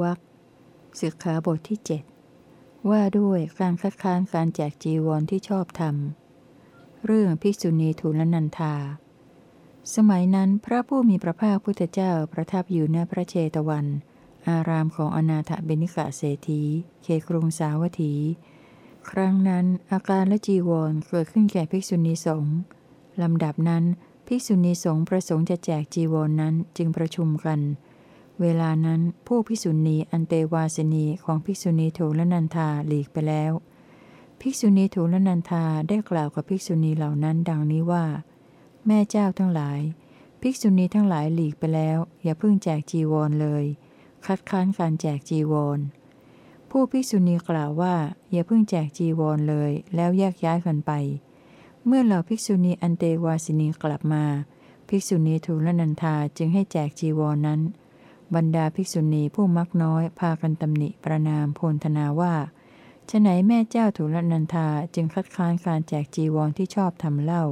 กวักศึกขาบทที่เจ็ดว่าด้วยการคัดค้านการแจกจีวรที่ชอบธรรม เรื่องภิกษุณีทูลนันทาสมัยนั้นพระผู้มีพระภาคพุทธเจ้าประทับอยู่ณพระเชตวัน อารามของอนาถเบนิกะเศรษฐีเคกรุงสาวัตถี ครั้งนั้นอาการและจีวรเกิดขึ้นแก่ภิกษุณีสงฆ์ลำดับนั้นภิกษุณีสงฆ์ประสงค์จะแจกจีวรนนั้นจึงประชุมกันเเวลานั้นผู้ภิกษุณีอันเตวาสนีของภิกษุณีโทลนันทาหลีกไปแล้ว ภิกษุณีโทลนันทาได้กล่าวกับภิกษุณีเหล่านั้นดังนี้ว่า แม่เจ้าทั้งหลาย ภิกษุณีทั้งหลายหลีกไปแล้ว อย่าเพิ่งแจกจีวรเลย คัดค้านการแจกจีวร ผู้ภิกษุณีกล่าวว่า อย่าเพิ่งแจกจีวรเลย แล้วแยกย้ายกันไป เมื่อเหล่าภิกษุณีอันเตวาสินีกลับมา ภิกษุณีทูลนันทาจึงให้แจกจีวรนนั้น บรรดาภิกษุณีผู้มักน้อยพากันตำหนิประนามโพลธนาว่าฉไหนแม่เจ้าทูลนันทาจึงคัดค้านการแจกจีวรที่ชอบทำเล่า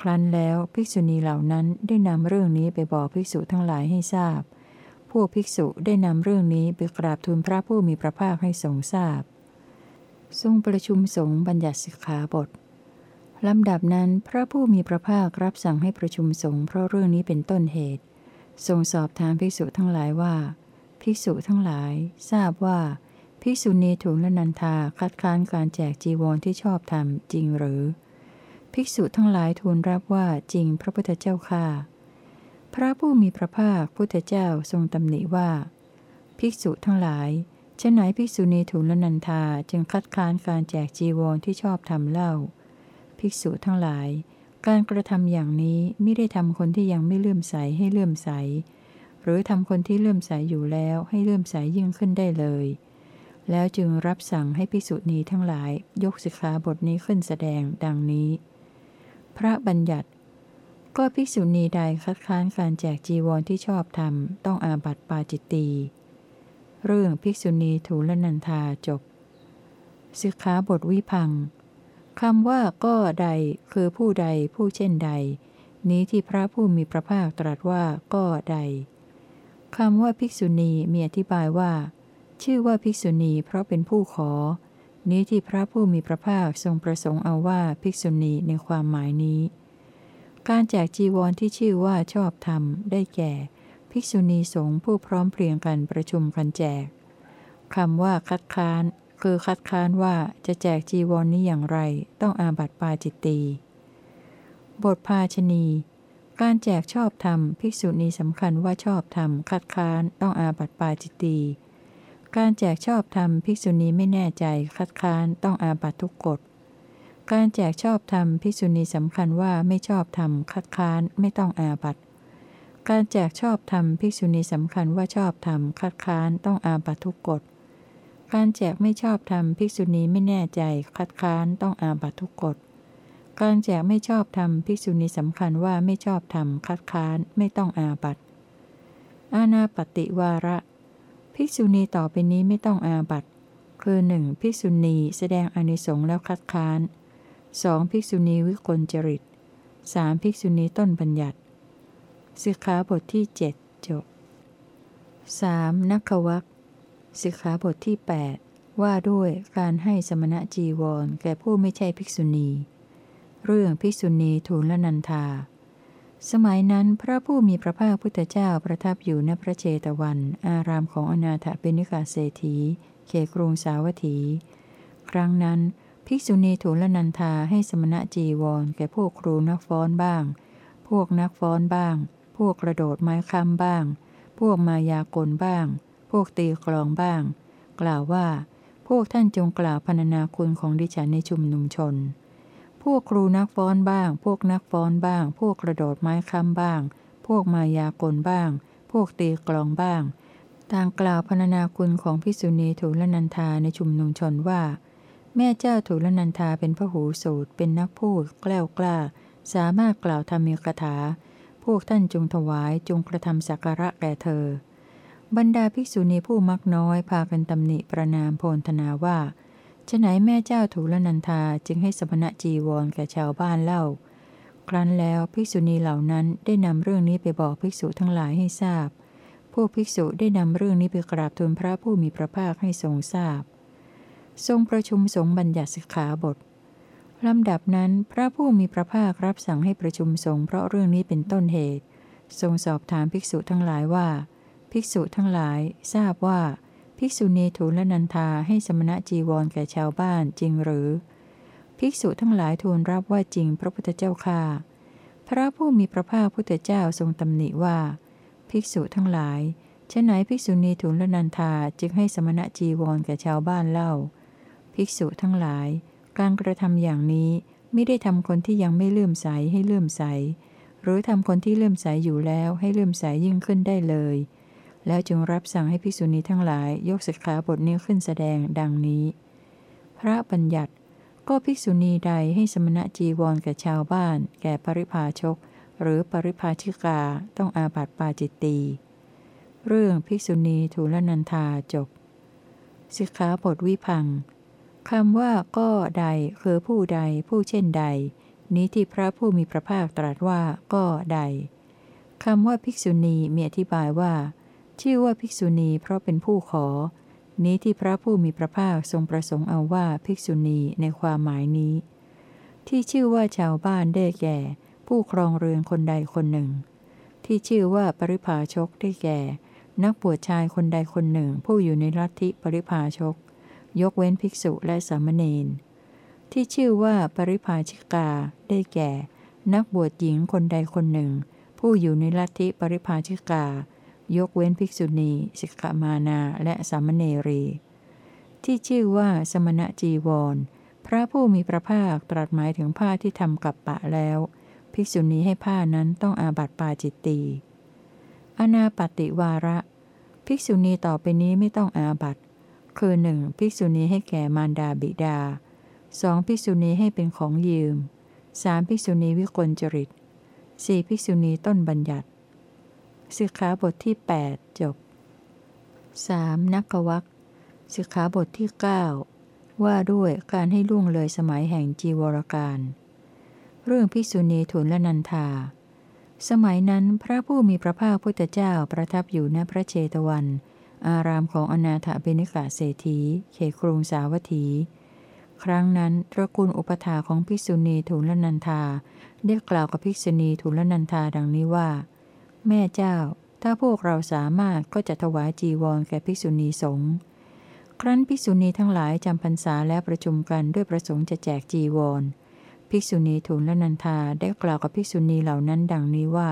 ครั้นแล้วภิกษุณีเหล่านั้นได้นำเรื่องนี้ไปบอกภิกษุทั้งหลายให้ทราบ พวกภิกษุได้นำเรื่องนี้ไปกราบทูลพระผู้มีพระภาคให้ทรงทราบ ทรงประชุมสงฆ์บัญญัติสิกขาบทลำดับนั้นพระผู้มีพระภาครับสั่งให้ประชุมสงฆ์เพราะเรื่องนี้เป็นต้นเหตุ ทรงสอบถามภิกษุทั้งหลายว่า ภิกษุทั้งหลายทราบว่า ภิกษุณีถูกละนันทาคัดค้านการแจกจีวรที่ชอบธรรมจริงหรือ ภิกษุทั้งหลายทูลรับว่าจริงพระพุทธเจ้าค่าพระผู้มีพระภาคพุทธเจ้าทรงตำหนิว่า ภิกษุทั้งหลายเช่นไหนภิกษุณีถูกละนันทาจึงคัดค้านการแจกจีวรที่ชอบธรรมเล่า ภิกษุทั้งหลาย การกระทำอย่างนี้ไม่ได้ทำคนที่ยังไม่เลื่อมใสให้เลื่อมใส หรือทำคนที่เลื่อมใสอยู่แล้วให้เลื่อมใสยิ่งขึ้นได้เลย แล้วจึงรับสั่งให้ภิกษุณีทั้งหลายยกสิกขาบทนี้ขึ้นแสดงดังนี้ พระบัญญัติ ก็ภิกษุณีใดคัดค้านการแจกจีวรที่ชอบธรรมต้องอาบัติปาจิตตีเรื่องภิกษุณีถูลนันทาจบสิกขาบทวิพัง คำว่าก็ใดคือผู้ใดผู้เช่นใด นี้ที่พระผู้มีพระภาคตรัสว่าก็ใดคำว่าภิกษุณีมีอธิบายว่า ชื่อว่าภิกษุณีเพราะเป็นผู้ขอ นี้ที่พระผู้มีพระภาคทรงประสงค์เอาว่าภิกษุณีในความหมายนี้ การแจกจีวรที่ชื่อว่าชอบธรรมได้แก่ ภิกษุณีสงฆ์ผู้พร้อมเพรียงกันประชุมกันแจกคำว่าคัดค้าน คือคัดค้านว่าจะแจกจีวรนนี้อย่างไร ต้องอาบัติปาจิตตี บทภาชนี การแจกชอบธรรมภิกษุณีสำคัญว่าชอบธรรมคัดค้านต้องอาบัติปาจิตตี การแจกชอบธรรมภิกษุณีไม่แน่ใจคัดค้านต้องอาบัติทุกกฎ การแจกชอบธรรมภิกษุณีสำคัญว่าไม่ชอบธรรมคัดค้านไม่ต้องอาบัติการแจกชอบธรรมภิกษุณีสำคัญว่าชอบธรรมคัดค้านต้องอาบัติทุกกฎ การแจกไม่ชอบธรรมภิกษุณีไม่แน่ใจคัดค้านต้องอาบัตทุกกฎ การแจกไม่ชอบธรรมภิกษุณีสำคัญว่าไม่ชอบธรรมคัดค้านไม่ต้องอาบัตอาณาปฏิวาระ ภิกษุณีต่อไปนี้ไม่ต้องอาบัตคือหนึ่งภิกษุณีแสดงอนิสงส์แล้วคัดค้านสองภิกษุณีวิกลจริตสามภิกษุณีต้นบัญญัติสิกขาบทที่เจ็ดจบสามนักวัก สิกขาบทที่ 8 ว่าด้วยการให้สมณะจีวร แก่ผู้ไม่ใช่ภิกษุณี เรื่องภิกษุณีทูลละนันทา สมัยนั้นพระผู้มีพระภาคพุทธเจ้าประทับอยู่ณพระเจตวัน อารามของอนาถเปนิกาเศรษฐี เขกรุงสาวัตถี ครั้งนั้น ภิกษุณีทูลละนันทาให้สมณะจีวร แก่พวกครูนักฟ้อนบ้าง พวกนักฟ้อนบ้าง พวกกระโดดไม้ค้ำบ้าง พวกมายากลบ้าง วกตีกลองบ้าง กล่าวว่า พวกท่านจงกล่าวพรรณนาคุณของดิฉันในชุมนุมชน พวกครูนักฟ้อนบ้าง พวกนักฟ้อนบ้าง พวกกระโดดไม้ค้ำบ้าง พวกมายากลบ้าง พวกตีกลองบ้าง ต่างกล่าวพรรณนาคุณของพิสุณีถูลนันทาในชุมนุมชนว่า แม่เจ้าถูลนันทาเป็นพระหูสูตร เป็นนักพูด แกล้ากล้า สามารถกล่าวธรรมีคาถาพวกท่านจงถวายจงกระทำสักการะแก่เธอ บรรดาภิกษุณีผู้มักน้อยพากันตำหนิประนามโพลธนาว่าฉไหนแม่เจ้าถูลนันทาจึงให้สมณะจีวรแก่ชาวบ้านเล่า ครั้นแล้วภิกษุณีเหล่านั้นได้นำเรื่องนี้ไปบอกภิกษุทั้งหลายให้ทราบพพวกภิกษุได้นำเรื่องนี้ไปกราบทูลพระผู้มีพระภาคให้ทรงทราบ ทรงประชุมสงฆ์บัญญัติสิกขาบทลำดับนั้นพระผู้มีพระภาครับสั่งให้ประชุมสงฆ์เพราะเรื่องนี้เป็นต้นเหตุ ทรงสอบถามภิกษุทั้งหลายว่า ภิกษุทั้งหลายทราบว่า ภิกษุณีทูลละนันทาให้สมณะจีวรแก่ชาวบ้านจริงหรือ ภิกษุทั้งหลายทูลรับว่าจริงพระพุทธเจ้าค่าพระผู้มีพระภาคพุทธเจ้าทรงตำหนิว่า ภิกษุทั้งหลายฉะไหนภิกษุณีทูลละนันทาจึงให้สมณะจีวรแก่ชาวบ้านเล่า ภิกษุทั้งหลาย การกระทำอย่างนี้ไม่ได้ทำคนที่ยังไม่เลื่อมใสให้เลื่อมใส หรือทำคนที่เลื่อมใสอยู่แล้วให้เลื่อมใสยิ่งขึ้นได้เลย แล้วจึงรับสั่งให้ภิกษุณีทั้งหลายยกสิกขาบทนี้ขึ้นแสดงดังนี้ พระบัญญัติก็ภิกษุณีใดให้สมณะจีวรแก่ชาวบ้าน แก่ปริพาชก หรือปริพาชิกาต้องอาบัติปาจิตตีเรื่องภิกษุณีทูลนันทาจบ สิกขาบทวิพังคำว่าก็ใดคือผู้ใดผู้เช่นใด นี้ที่พระผู้มีพระภาคตรัสว่าก็ใดคำว่าภิกษุณีมีอธิบายว่า ชื่อว่าภิกษุณีเพราะเป็นผู้ขอ นี้ที่พระผู้มีพระภาคทรงประสงค์เอาว่าภิกษุณีในความหมายนี้ ที่ชื่อว่าชาวบ้านได้แก่ ผู้ครองเรือนคนใดคนหนึ่ง ที่ชื่อว่าปริพาชกได้แก่ นักบวชชายคนใดคนหนึ่ง ผู้อยู่ในลัทธิปริพาชก ยกเว้นภิกษุและสามเณรที่ชื่อว่าปริภาชิกาได้แก่ นักบวชหญิงคนใดคนหนึ่ง ผู้อยู่ในลัทธิปริภาชิกา ยกเว้นภิกษุณีสิกขามานาและสามเณรี ที่ชื่อว่าสมณะจีวร พระผู้มีพระภาคตรัสหมายถึงผ้าที่ทำกับปะแล้ว ภิกษุณีให้ผ้านั้นต้องอาบัติปาจิตตีอนาปติวาระ ภิกษุณีต่อไปนี้ไม่ต้องอาบัติ คือหนึ่งภิกษุณีให้แก่มารดาบิดาสองภิกษุณีให้เป็นของยืมสามภิกษุณีวิกลจริตสี่ภิกษุณีต้นบัญญัติ สิกขาบทที่ 8 จบ 3. นักวักสิกขาบทที่ 9 ว่าด้วยการให้ล่วงเลยสมัยแห่งจีวรการ เรื่องภิกษุณีทุนละนันทา สมัยนั้นพระผู้มีพระภาคพุทธเจ้าประทับอยู่ณพระเชตวัน อารามของอนาถเบนิกาเศรษฐีเขตกรุงสาวัตถี ครั้งนั้นตระกูลอุปถาของภิกษุณีทุลนันทา ได้กล่าวกับภิกษุณีทุลนันทาดังนี้ว่า แม่เจ้า ถ้าพวกเราสามารถก็จะถวายจีวรแก่ภิกษุณีสงฆ์ครั้นภิกษุณีทั้งหลายจำพรรษาและประชุมกันด้วยประสงค์จะแจกจีวร ภิกษุณีทุลละนันทาได้กล่าวกับภิกษุณีเหล่านั้นดังนี้ว่า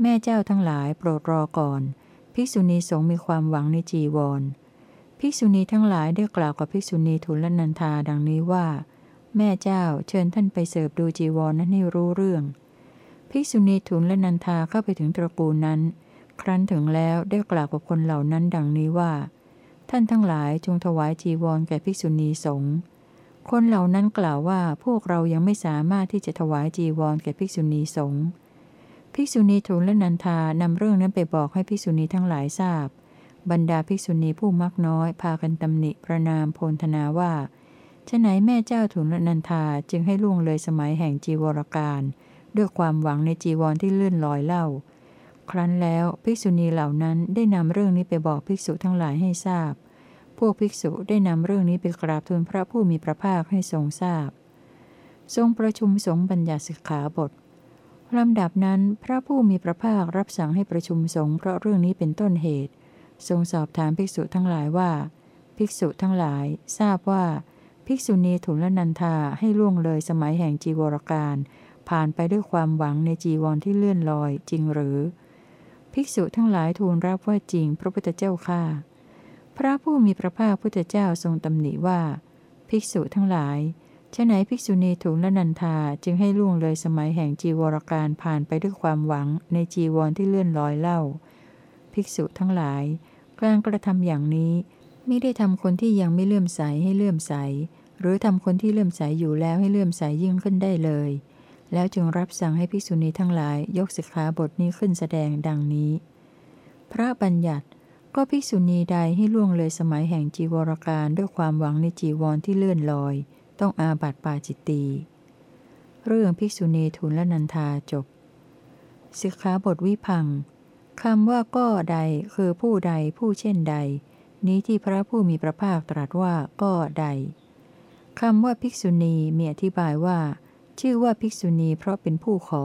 แม่เจ้าทั้งหลายโปรดรอก่อน ภิกษุณีสงฆ์มีความหวังในจีวร ภิกษุณีทั้งหลายได้กล่าวกับภิกษุณีทุลละนันทาดังนี้ว่า แม่เจ้าเชิญท่านไปเสิร์ฟดูจีวรนั้นให้รู้เรื่อง ภิกษุณีทุลและนันทาเข้าไปถึงตระกูลนั้น ครั้นถึงแล้วได้กล่าวกับคนเหล่านั้นดังนี้ว่า ท่านทั้งหลายจงถวายจีวรแก่ภิกษุณีสงฆ์คนเหล่านั้นกล่าวว่าพวกเรายังไม่สามารถที่จะถวายจีวรแก่ภิกษุณีสงฆ์ภิกษุณีทูลและนันทานำเรื่องนั้นไปบอกให้ภิกษุณีทั้งหลายทราบ บรรดาภิกษุณีผู้มักน้อย พากันตำหนิประนามโพลธนาว่าฉไหนแม่เจ้าทูลและนันทาจึงให้ล่วงเลยสมัยแห่งจีวรการ ด้วยความหวังในจีวรที่เลื่อนลอยเล่า ครั้นแล้วภิกษุณีเหล่านั้นได้นำเรื่องนี้ไปบอกภิกษุทั้งหลายให้ทราบ พวกภิกษุได้นำเรื่องนี้ไปกราบทูลพระผู้มีพระภาคให้ทรงทราบ ทรงประชุมสงฆ์บัญญัติสิกขาบทลำดับนั้นพระผู้มีพระภาครับสั่งให้ประชุมสงฆ์เพราะเรื่องนี้เป็นต้นเหตุ ทรงสอบถามภิกษุทั้งหลายว่า ภิกษุทั้งหลายทราบว่า ภิกษุณีถุลนันทาให้ล่วงเลยสมัยแห่งจีวรการ ผ่านไปด้วยความหวังในจีวรที่เลื่อนลอยจริงหรือ ภิกษุทั้งหลายทูลรับว่าจริงพระพุทธเจ้าข้าพระผู้มีพระภาคพุทธเจ้าทรงตำหนิว่า ภิกษุทั้งหลายฉะไหนภิกษุณีถูกละนันทาจึงให้ล่วงเลยสมัยแห่งจีวรการผ่านไปด้วยความหวังในจีวรที่เลื่อนลอยเล่า ภิกษุทั้งหลาย การกระทำอย่างนี้ไม่ได้ทำคนที่ยังไม่เลื่อมใสให้เลื่อมใส หรือทำคนที่เลื่อมใสอยู่แล้วให้เลื่อมใสยิ่งขึ้นได้เลย แล้วจึงรับสั่งให้ภิกษุณีทั้งหลายยกสิกขาบทนี้ขึ้นแสดงดังนี้ พระบัญญัติก็ภิกษุณีใดให้ล่วงเลยสมัยแห่งจีวรการด้วยความหวังในจีวรที่เลื่อนลอย ต้องอาบัติปาจิตตีเรื่องภิกษุณีทุนและนันทาจบสิกขาบทวิพังคำว่าก็ใดคือผู้ใดผู้เช่นใด นี้ที่พระผู้มีพระภาคตรัสว่าก็ใดคำว่าภิกษุณีมีอธิบายว่า ชื่อว่าภิกษุณีเพราะเป็นผู้ขอ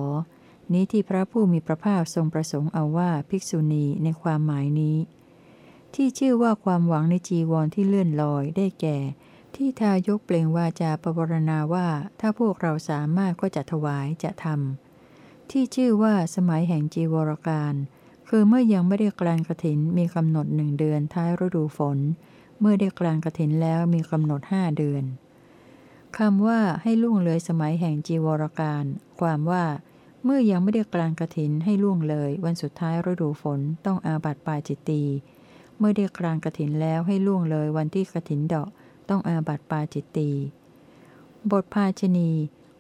นี้ที่พระผู้มีพระภาคทรงประสงค์เอาว่าภิกษุณีในความหมายนี้ ที่ชื่อว่าความหวังในจีวรที่เลื่อนลอยได้แก่ ที่ทายกเปล่งวาจาปรารณาว่าถ้าพวกเราสามารถก็จะถวายจะทำที่ชื่อว่าสมัยแห่งจีวรการ คือเมื่อยังไม่ได้กลานกระถินมีกำหนดหนึ่งเดือนท้ายฤดูฝน เมื่อได้กลานกระถินแล้วมีกำหนดห้าเดือน คำว่าให้ล่วงเลยสมัยแห่งจีวรการ ความว่า เมื่อยังไม่ได้กลางกระถินให้ล่วงเลย วันสุดท้ายฤดูฝนต้องอาบัติปาจิตตีเมื่อได้กลางกระถินแล้วให้ล่วงเลยวันที่กระถินดอกต้องอาบัติปาจิตตีบทภาชนี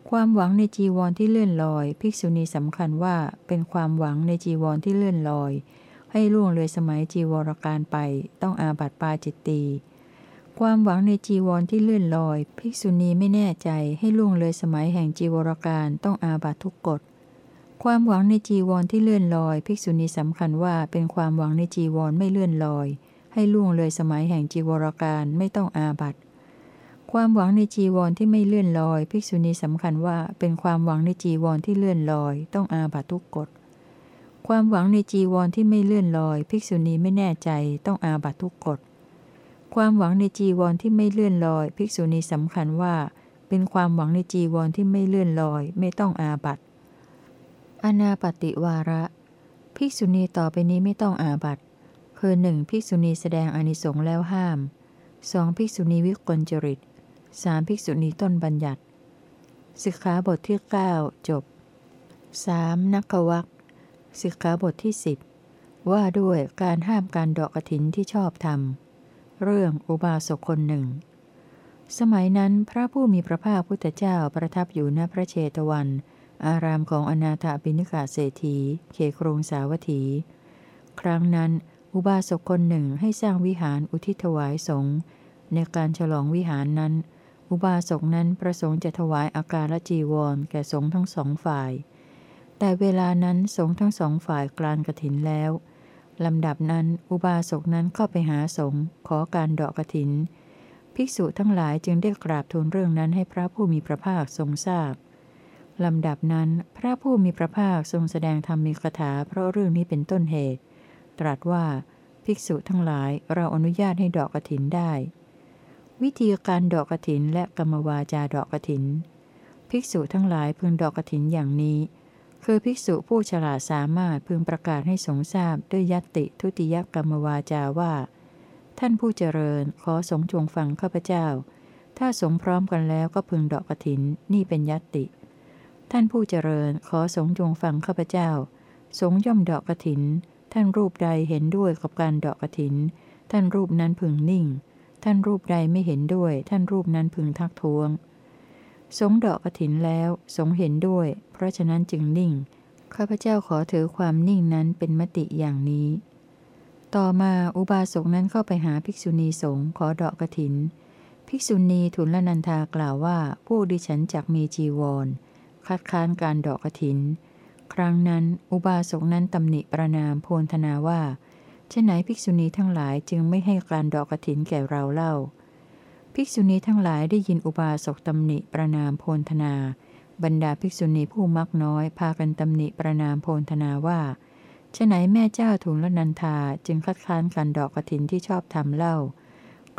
ความหวังในจีวรที่เลื่อนลอย ภิกษุณีสำคัญว่าเป็นความหวังในจีวรที่เลื่อนลอย ให้ล่วงเลยสมัยจีวรการไป ต้องอาบัติปาจิตตี ความหวังในจีวรที่เลื่อนลอย ภิกษุณีไม่แน่ใจให้ล่วงเลยสมัยแห่งจีวรการต้องอาบัตทุกกฎ ความหวังในจีวรที่เลื่อนลอย ภิกษุณีสำคัญว่าเป็นความหวังในจีวรไม่เลื่อนลอย ให้ล่วงเลยสมัยแห่งจีวรการไม่ต้องอาบัตความหวังในจีวรที่ไม่เลื่อนลอย ภิกษุณีสำคัญว่าเป็นความหวังในจีวรที่เลื่อนลอย ต้องอาบัตทุกกฎ ความหวังในจีวรที่ไม่เลื่อนลอย ภิกษุณีไม่แน่ใจต้องอาบัตทุกกฎ ความหวังในจีวรที่ไม่เลื่อนลอย ภิกษุณีสำคัญว่า เป็นความหวังในจีวรที่ไม่เลื่อนลอย ไม่ต้องอาบัตอนาปติวาระ ภิกษุณีต่อไปนี้ไม่ต้องอาบัตคือหนึ่งภิกษุณีแสดงอนิสงส์แล้วห้ามสองภิกษุณีวิกลจริตสามภิกษุณีต้นบัญญัติสิกขาบทที่ 9 จบ 3. นักวักสิกขาบทที่ 10 ว่าด้วยการห้ามการดอกกระถินที่ชอบทำ เรื่องอุบาสกคนหนึ่ง สมัยนั้นพระผู้มีพระภาคพุทธเจ้าประทับอยู่ณพระเชตวัน อารามของอนาถบิณกาเศรษฐีเขครงสาวัตถี ครั้งนั้น อุบาสกคนหนึ่งให้สร้างวิหารอุทิศถวายสงฆ์ในการฉลองวิหารนั้น อุบาสกนั้นประสงค์จะถวายอาการละจีวรแก่สงฆ์ทั้งสองฝ่าย แต่เวลานั้นสงฆ์ทั้งสองฝ่ายกลานกระถินแล้ว ลำดับนั้นอุบาสกนั้นเข้าไปหาสงฆ์ขอการดอกกระถิน ภิกษุทั้งหลายจึงได้กราบทูลเรื่องนั้นให้พระผู้มีพระภาคทรงทราบลำดับนั้นพระผู้มีพระภาคทรงแสดงธรรมีคาถาเพราะเรื่องนี้เป็นต้นเหตุ ตรัสว่าภิกษุทั้งหลายเราอนุญาตให้ดอกกระถินได้ วิธีการดอกกระถินและกรรมวาจาดอกกระถิน ภิกษุทั้งหลายพึงดอกกระถินอย่างนี้ คือภิกษุผู้ฉลาดสามารถพึงประกาศให้สงทราบด้วยยติทุติยกรรมวาจาว่า ท่านผู้เจริญขอสงจงฟังข้าพเจ้า ถ้าสงพร้อมกันแล้วก็พึงดอกกระถินนี่เป็นยติ ท่านผู้เจริญขอสงจงฟังข้าพเจ้า สงย่อมดอกกระถิน ท่านรูปใดเห็นด้วยกับการดอกกระถิน ท่านรูปนั้นพึงนิ่ง ท่านรูปใดไม่เห็นด้วย ท่านรูปนั้นพึงทักท้วง สงดอกกระถินแล้วสงเห็นด้วย เพราะฉะนั้นจึงนิ่ง ข้าพเจ้าขอถือความนิ่งนั้นเป็นมติอย่างนี้ ต่อมาอุบาสกนั้นเข้าไปหาภิกษุณีสงฆ์ขอดอกกระถิน ภิกษุณีทุลนันทากล่าวว่าผู้ดิฉันจักมีจีวร คัดค้านการดอกกระถิน ครั้งนั้นอุบาสกนั้นตำหนิประนามโพลธนาว่าเช่นไหนภิกษุณีทั้งหลายจึงไม่ให้การดอกกระถินแก่เราเล่า ภิกษุณีทั้งหลายได้ยินอุบาสกตำหนิประนามโพลธนา บรรดาภิกษุณีผู้มักน้อย พากันตำหนิประนามโพลธนาว่าฉไหนแม่เจ้าทูลละนันทาจึงคัดค้านการดอกกระถินที่ชอบทำเล่า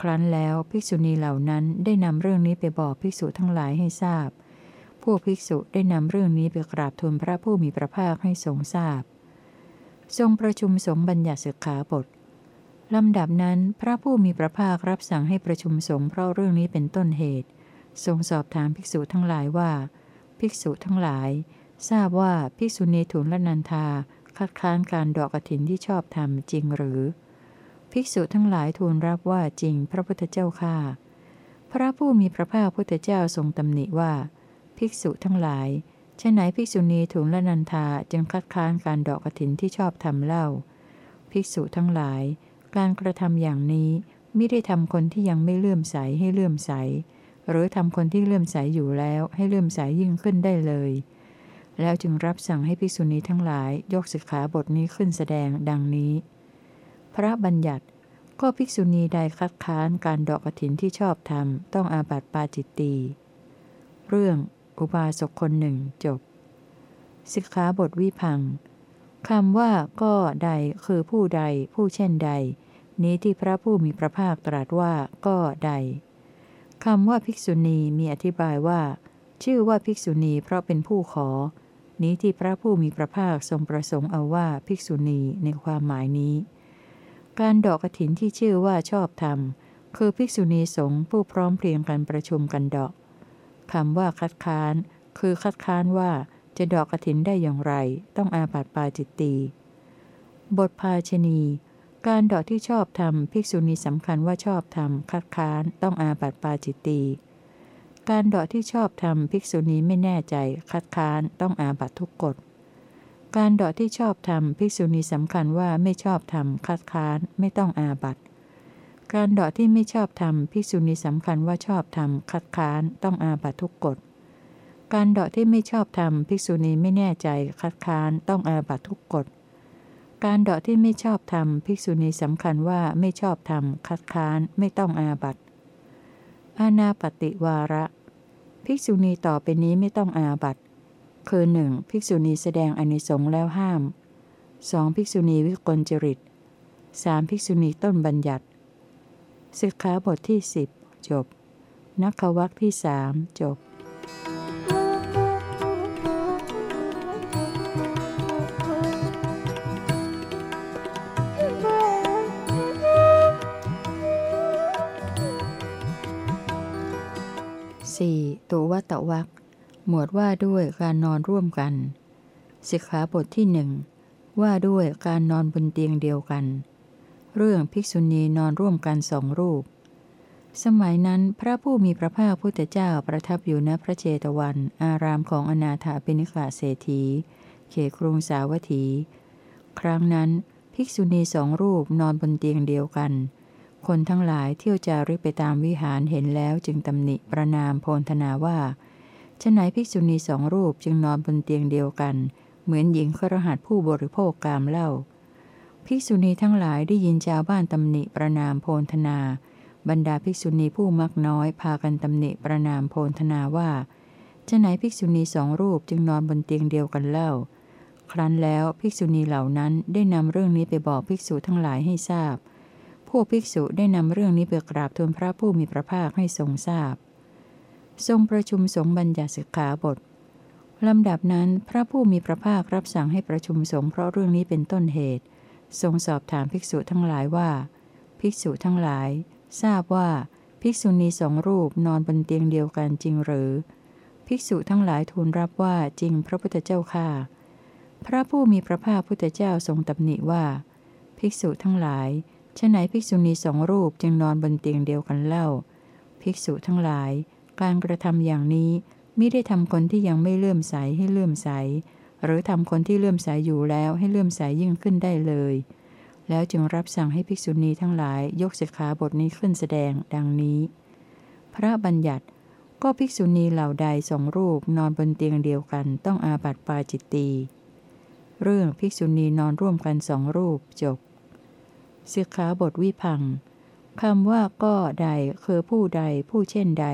ครั้นแล้วภิกษุณีเหล่านั้นได้นำเรื่องนี้ไปบอกภิกษุทั้งหลายให้ทราบพวกภิกษุได้นำเรื่องนี้ไปกราบทูลพระผู้มีพระภาคให้ทรงทราบ ทรงประชุมสงฆ์บัญญัติสึกขาบท ลำดับนั้นพระผู้มีพระภาครับสั่งให้ประชุมสงฆ์เพราะเรื่องนี้เป็นต้นเหตุ ทรงสอบถามภิกษุทั้งหลายว่า ภิกษุทั้งหลาย ทราบว่าภิกษุณีถุนละนันทา คัดค้านการดอกกระถินที่ชอบทำจริงหรือ ภิกษุทั้งหลายทูลรับว่าจริงพระพุทธเจ้าข้าพระผู้มีพระภาคพุทธเจ้าทรงตำหนิว่า ภิกษุทั้งหลายชะไหนภิกษุณีถุนละนันทาจึงคัดค้านการดอกกระถินที่ชอบทำเล่า ภิกษุทั้งหลาย การกระทำอย่างนี้ไม่ได้ทำคนที่ยังไม่เลื่อมใสให้เลื่อมใส หรือทำคนที่เลื่อมใสอยู่แล้วให้เลื่อมใสยิ่งขึ้นได้เลย แล้วจึงรับสั่งให้ภิกษุณีทั้งหลายยกสิกขาบทนี้ขึ้นแสดงดังนี้ พระบัญญัติก็ภิกษุณีใดคัดค้านการดอกกระถินที่ชอบธรรมต้องอาบัติปาจิตตีเรื่องอุบาสกคนหนึ่งจบสิกขาบทวิพังคำว่าก็ใดคือผู้ใดผู้เช่นใด นี้ที่พระผู้มีพระภาคตรัสว่าก็ใดคำว่าภิกษุณีมีอธิบายว่า ชื่อว่าภิกษุณีเพราะเป็นผู้ขอ นี้ที่พระผู้มีพระภาคทรงประสงค์เอาว่าภิกษุณีในความหมายนี้ การดอกกระถินที่ชื่อว่าชอบธรรม คือภิกษุณีสงฆ์ผู้พร้อมเพรียงกันประชุมกันดอกคำว่าคัดค้าน คือคัดค้านว่าจะดอกกระถินได้อย่างไร ต้องอาบัติปาจิตตีบทภาชนี การดอกที่ชอบธรรมภิกษุณีสำคัญว่าชอบธรรมคัดค้านต้องอาบัติปาจิตตีการดอกที่ชอบธรรมภิกษุณีไม่แน่ใจคัดค้านต้องอาบัตทุกกฎการดอกที่ชอบธรรมภิกษุณีสำคัญว่าไม่ชอบธรรมคัดค้านไม่ต้องอาบัตการดอกที่ไม่ชอบธรรมภิกษุณีสำคัญว่าชอบธรรมคัดค้านต้องอาบัตทุกกฎการดอกที่ไม่ชอบธรรมภิกษุณีไม่แน่ใจคัดค้านต้องอาบัตทุกกฎ การเดาะที่ไม่ชอบธรรมภิกษุณีสำคัญว่าไม่ชอบธรรมคัดค้านไม่ต้องอาบัติอาณาปฏิวาระ ภิกษุณีต่อไปนี้ไม่ต้องอาบัติคือหนึ่งภิกษุณีแสดงอนิสงส์แล้วห้ามสองภิกษุณีวิกลจริตสามภิกษุณีต้นบัญญัติสิกขาบทที่สิบจบนักขวักที่สามจบ ตุวัตวักหมวดว่าด้วยการนอนร่วมกัน สิกขาบทที่หนึ่งว่าด้วยการนอนบนเตียงเดียวกัน เรื่องภิกษุณีนอนร่วมกันสองรูป สมัยนั้นพระผู้มีพระภาคพุทธเจ้าประทับอยู่ณพระเจตวัน อารามของอนาถาปิณิกาเศรษฐี เขครุงสาวัตถี ครั้งนั้น ภิกษุณีสองรูปนอนบนเตียงเดียวกัน คนทั้งหลายเที่ยวจาริกไปตามวิหารเห็นแล้วจึงตำหนิประนามโพลธนาว่าฉไหนภิกษุณีสองรูปจึงนอนบนเตียงเดียวกัน เหมือนหญิงครหัสผู้บริโภคกามเล่าภิกษุณีทั้งหลายได้ยินชาวบ้านตำหนิประนามโพลธนา บรรดาภิกษุณีผู้มักน้อยพากันตำหนิประนามโพลธนาว่าฉไหนภิกษุณีสองรูปจึงนอนบนเตียงเดียวกันเล่า ครั้นแล้วภิกษุณีเหล่านั้นได้นำเรื่องนี้ไปบอกภิกษุทั้งหลายให้ทราบ พวกภิกษุได้นำเรื่องนี้ไปกราบทูลพระผู้มีพระภาคให้ทรงทราบ ทรงประชุมสงฆ์บัญญัติสิกขาบทลำดับนั้นพระผู้มีพระภาครับสั่งให้ประชุมสงฆ์เพราะเรื่องนี้เป็นต้นเหตุ ทรงสอบถามภิกษุทั้งหลายว่า ภิกษุทั้งหลาย ทราบว่าภิกษุณีสองรูปนอนบนเตียงเดียวกันจริงหรือ ภิกษุทั้งหลายทูลรับว่าจริงพระพุทธเจ้าค่าพระผู้มีพระภาคพุทธเจ้าทรงตำหนิว่า ภิกษุทั้งหลาย ฉไหนภิกษุณีสองรูปจึงนอนบนเตียงเดียวกันเล่า ภิกษุทั้งหลาย การกระทำอย่างนี้ไม่ได้ทำคนที่ยังไม่เลื่อมใสให้เลื่อมใส หรือทำคนที่เลื่อมใสอยู่แล้วให้เลื่อมใสยิ่งขึ้นได้เลย แล้วจึงรับสั่งให้ภิกษุณีทั้งหลายยกสิกขาบทนี้ขึ้นแสดงดังนี้ พระบัญญัติก็ภิกษุณีเหล่าใดสองรูปนอนบนเตียงเดียวกันต้องอาบัติปาจิตตี เรื่องภิกษุณีนอนร่วมกันสองรูปจบ สิกขาบทวิพังคำว่าก็ใดคือผู้ใดผู้เช่นใด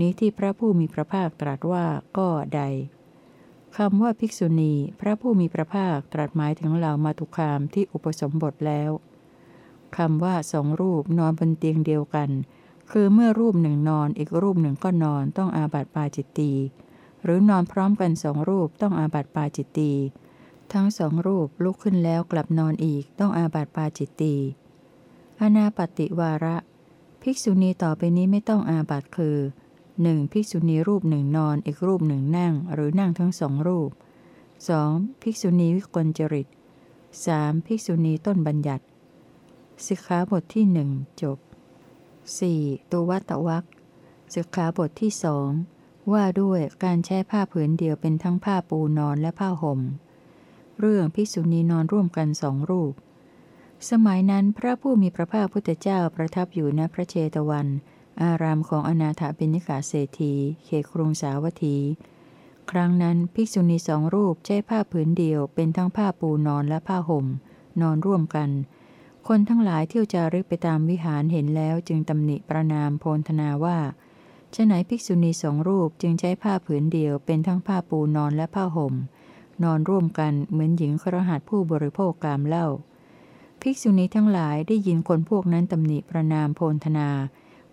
นี้ที่พระผู้มีพระภาคตรัสว่าก็ใดคำว่าภิกษุณีพระผู้มีพระภาคตรัสหมายถึงเหล่ามาตุคามที่อุปสมบทแล้วคำว่าสองรูปนอนบนเตียงเดียวกัน คือเมื่อรูปหนึ่งนอนอีกรูปหนึ่งก็นอนต้องอาบัติปาจิตตีหรือนอนพร้อมกันสองรูปต้องอาบัติปาจิตตี ทั้งสองรูปลุกขึ้นแล้วกลับนอนอีกต้องอาบัติปาจิตตีอนาปฏิวาระ ภิกษุณีต่อไปนี้ไม่ต้องอาบัติคือ 1. ภิกษุณีรูปหนึ่งนอนอีกรูปหนึ่งนั่ง หรือนั่งทั้งสองรูป 2. ภิกษุณีวิกลจริต 3. ภิกษุณีต้นบัญญัติสิกขาบทที่หนึ่งจบ 4. ตัววัตวักสิกขาบทที่สองว่าด้วยการใช้ผ้าผืนเดียวเป็นทั้งผ้าปูนอนและผ้าห่ม เรื่องภิกษุณีนอนร่วมกันสองรูป สมัยนั้นพระผู้มีพระภาคพุทธเจ้าประทับอยู่ณพระเชตวัน อารามของอนาถบิณิกาเศรษฐีเขครุงสาวัตถี ครั้งนั้นภิกษุณีสองรูปใช้ผ้าผืนเดียวเป็นทั้งผ้าปูนอนและผ้าห่ม นอนร่วมกัน คนทั้งหลายเที่ยวจาริกไปตามวิหารเห็นแล้วจึงตำหนิประนามโพนธนาว่าฉไหนภิกษุณีสองรูปจึงใช้ผ้าผืนเดียวเป็นทั้งผ้าปูนอนและผ้าห่ม นอนร่วมกันเหมือนหญิงครหัสผู้บริโภคกามเล่าภิกษุณีทั้งหลายได้ยินคนพวกนั้นตำหนิประนามโพนธนา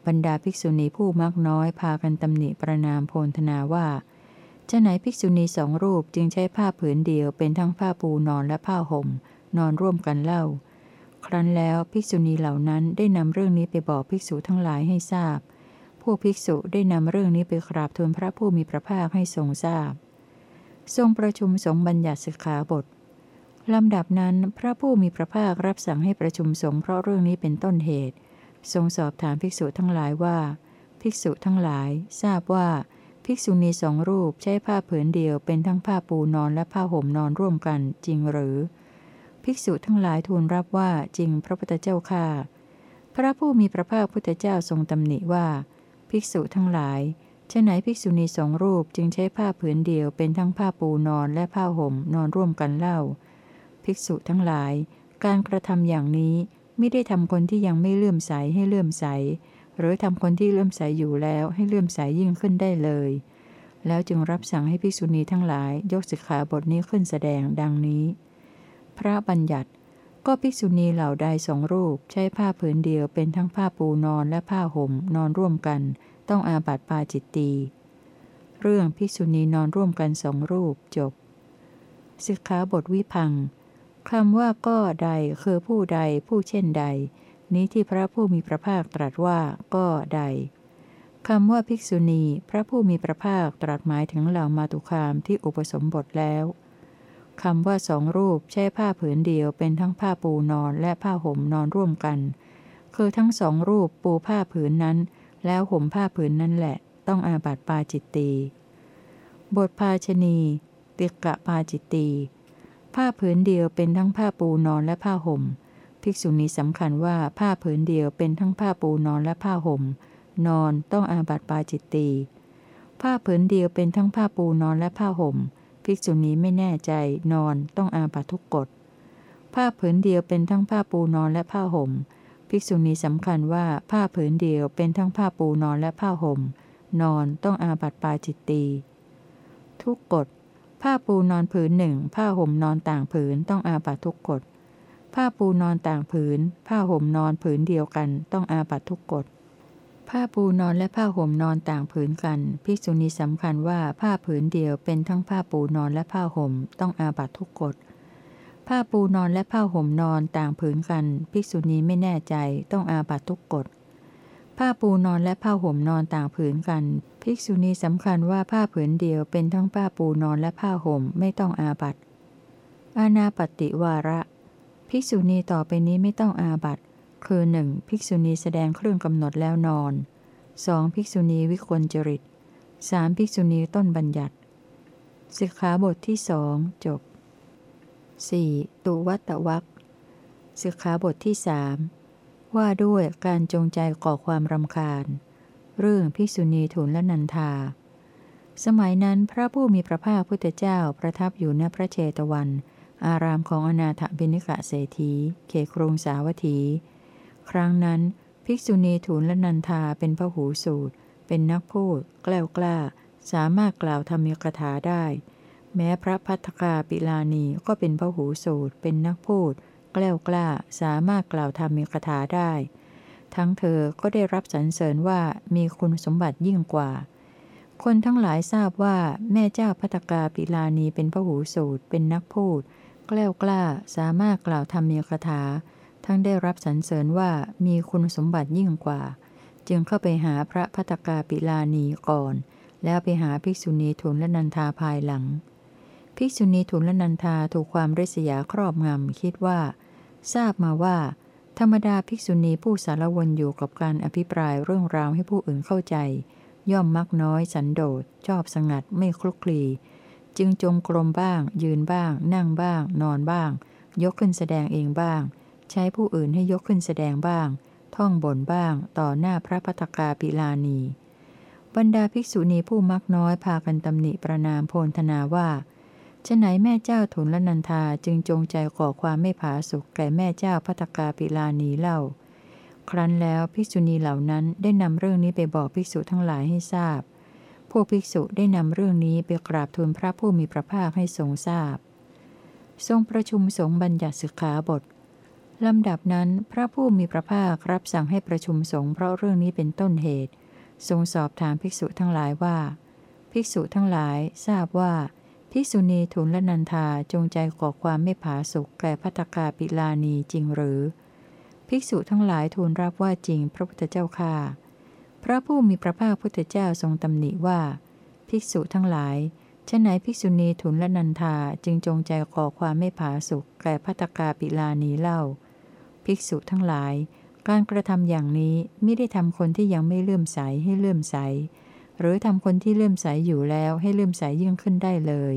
บรรดาภิกษุณีผู้มักน้อยพากันตำหนิประนามโพนธนาว่าฉไหนภิกษุณีสองรูปจึงใช้ผ้าผืนเดียวเป็นทั้งผ้าปูนอนและผ้าห่ม นอนร่วมกันเล่า ครั้นแล้วภิกษุณีเหล่านั้นได้นำเรื่องนี้ไปบอกภิกษุทั้งหลายให้ทราบ พวกภิกษุได้นำเรื่องนี้ไปกราบทูลพระผู้มีพระภาคให้ทรงทราบ ทรงประชุมสงฆ์บัญญัติสิกขาบทลำดับนั้นพระผู้มีพระภาครับสั่งให้ประชุมสงฆ์เพราะเรื่องนี้เป็นต้นเหตุ ทรงสอบถามภิกษุทั้งหลายว่า ภิกษุทั้งหลาย ทราบว่า ภิกษุณีสองรูปใช้ผ้าผืนเดียวเป็นทั้งผ้าปูนอนและผ้าห่มนอนร่วมกันจริงหรือ ภิกษุทั้งหลายทูลรับว่าจริงพระพุทธเจ้าค่าพระผู้มีพระภาคพุทธเจ้าทรงตำหนิว่า ภิกษุทั้งหลาย เช่นไหนภิกษุณีสองรูปจึงใช้ผ้าผืนเดียวเป็นทั้งผ้าปูนอนและผ้าห่มนอนร่วมกันเล่า ภิกษุทั้งหลาย การกระทำอย่างนี้ไม่ได้ทำคนที่ยังไม่เลื่อมใสให้เลื่อมใส หรือทำคนที่เลื่อมใสอยู่แล้วให้เลื่อมใสยิ่งขึ้นได้เลย แล้วจึงรับสั่งให้ภิกษุณีทั้งหลายยกสิกขาบทนี้ขึ้นแสดงดังนี้ พระบัญญัติก็ภิกษุณีเหล่าใดสองรูปใช้ผ้าผืนเดียวเป็นทั้งผ้าปูนอนและผ้าห่มนอนร่วมกัน ต้องอาบัติปาจิตตีเรื่องภิกษุณีนอนร่วมกันสองรูปจบสิกขาบทวิพังคำว่าก็ใดคือผู้ใดผู้เช่นใด นี้ที่พระผู้มีพระภาคตรัสว่าก็ใดคำว่าภิกษุณี พระผู้มีพระภาคตรัสหมายถึงเหล่ามาตุคามที่อุปสมบทแล้วคำว่าสองรูปใช้ผ้าผืนเดียวเป็นทั้งผ้าปูนอนและผ้าห่มนอนร่วมกัน คือทั้งสองรูปปูผ้าผืนนั้น แล้วห่มผ้าผืนนั้นแหละ ต้องอาบัติปาจิตตีบทภาชนี ติกะปาจิตตีผ้าผืนเดียวเป็นทั้งผ้าปูนอนและผ้าห่ม ภิกษุณีสำคัญว่าผ้าผืนเดียวเป็นทั้งผ้าปูนอนและผ้าห่ม นอนต้องอาบัติปาจิตตีผ้าผืนเดียวเป็นทั้งผ้าปูนอนและผ้าห่ม ภิกษุณีไม่แน่ใจนอนต้องอาบัตทุกกฎผ้าผืนเดียวเป็นทั้งผ้าปูนอนและผ้าห่ม ภิกษุณีสำคัญว่าผ้าผืนเดียวเป็นทั้งผ้าปูนอนและผ้าห่ม นอนต้องอาบัตปาจิตตีทุกกฎผ้าปูนอนผืนหนึ่งผ้าห่มนอนต่างผืนต้องอาบัตทุกกฎผ้าปูนอนต่างผืน ผ้าห่มนอนผืนเดียวกันต้องอาบัตทุกกฎผ้าปูนอนและผ้าห่มนอนต่างผืนกันภิกษุณีสำคัญว่าผ้าผืนเดียวเป็นทั้งผ้าปูนอนและผ้าห่มต้องอาบัตทุกกฎ ผ้าปูนอนและผ้าห่มนอนต่างผืนกัน ภิกษุณีไม่แน่ใจต้องอาบัตทุกกฎ ผ้าปูนอนและผ้าห่มนอนต่างผืนกัน ภิกษุณีสำคัญว่าผ้าผืนเดียวเป็นทั้งผ้าปูนอนและผ้าห่มไม่ต้องอาบัตอาณาปฏิวาระ ภิกษุณีต่อไปนี้ไม่ต้องอาบัตคือ 1. ภิกษุณีแสดงเครื่องกำหนดแล้วนอน 2. ภิกษุณีวิกลจริต 3. ภิกษุณีต้นบัญญัติสิกขาบทที่สองจบ 4. ตุวัตวักสิกขาบทที่สว่าด้วยการจงใจก่อความรำคาญ เรื่องภิกษุณีทุนและนันทา สมัยนั้นพระผู้มีพระภาคพุทธเจ้าประทับอยู่ณพระเชตวัน อารามของอนาถบิณิกะเศรษฐีเขครุงสาวัตถี ครั้งนั้น ภิกษุณีถูนและนันทาเป็นพระหูสูตร เป็นนักพูดกล้ากล้า สามารถกล่าวธรรมีกถาได้ แม้พระพัฒกาปิลานีก็เป็นพระหูสูตร เป็นนักพูด แกล้ากล้า สามารถกล่าวธรรมีกถาได้ ทั้งเธอก็ได้รับสรรเสริญว่ามีคุณสมบัติยิ่งกว่า คนทั้งหลายทราบว่าแม่เจ้าพัฒกาปิลานีเป็นพระหูสูตร เป็นนักพูด แกล้ากล้า สามารถกล่าวธรรมีกถา ทั้งได้รับสรรเสริญว่ามีคุณสมบัติยิ่งกว่า จึงเข้าไปหาพระพัตกาปิลานีก่อน แล้วไปหาภิกษุณีทุนและนันทาภายหลัง ภิกษุณีทุละนันทาถูกความริษยาครอบงำคิดว่า ทราบมาว่า ธรรมดาภิกษุณีผู้สารวนอยู่กับการอภิปรายเรื่องราวให้ผู้อื่นเข้าใจ ย่อมมักน้อยสันโดษชอบสงัดไม่คลุกคลี จึงจงกรมบ้าง ยืนบ้าง นั่งบ้าง นอนบ้าง ยกขึ้นแสดงเองบ้าง ใช้ผู้อื่นให้ยกขึ้นแสดงบ้าง ท่องบนบ้าง ต่อหน้าพระพัตกาปิลานี บรรดาภิกษุณีผู้มักน้อยพากันตำหนิประนามโพลธนาว่า ฉไหนแม่เจ้าทุนละนันทาจึงจงใจก่อความไม่ผาสุกแก่แม่เจ้าพัตกาปิลานีเล่า ครั้นแล้วภิกษุณีเหล่านั้นได้นำเรื่องนี้ไปบอกภิกษุทั้งหลายให้ทราบ พวกภิกษุได้นำเรื่องนี้ไปกราบทูลพระผู้มีพระภาคให้ทรงทราบ ทรงประชุมสงฆ์บัญญัติสิกขาบทลำดับนั้นพระผู้มีพระภาครับสั่งให้ประชุมสงฆ์เพราะเรื่องนี้เป็นต้นเหตุ ทรงสอบถามภิกษุทั้งหลายว่า ภิกษุทั้งหลายทราบว่า ภิกษุณีทุนละนันทาจงใจก่อความไม่ผาสุกแก่พัตกาปิลานีจริงหรือ ภิกษุทั้งหลายทูลรับว่าจริงพระพุทธเจ้าค่าพระผู้มีพระภาคพุทธเจ้าทรงตำหนิว่า ภิกษุทั้งหลายฉไหนภิกษุณีทุนละนันทาจึงจงใจก่อความไม่ผาสุกแก่พัตกาปิลานีเล่า ภิกษุทั้งหลาย การกระทำอย่างนี้ไม่ได้ทำคนที่ยังไม่เลื่อมใสให้เลื่อมใส หรือทำคนที่เลื่อมใสอยู่แล้วให้เลื่อมใสยิ่งขึ้นได้เลย